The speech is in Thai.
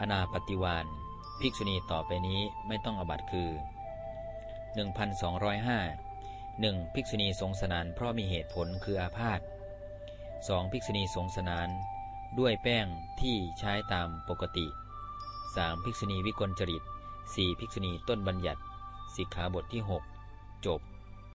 อนาปฏิวานภิกษุณีต่อไปนี้ไม่ต้องอบัตคือ 1205 1. ภิกษุณีสงสนานเพราะมีเหตุผลคืออาพาธ 2. ภิกษุณีสงสนาน ด้วยแป้งที่ใช้ตามปกติ 3. ภิกษุณีวิกลจริต 4. ภิกษุณีต้นบัญญัติสิกขาบทที่ 6 จบ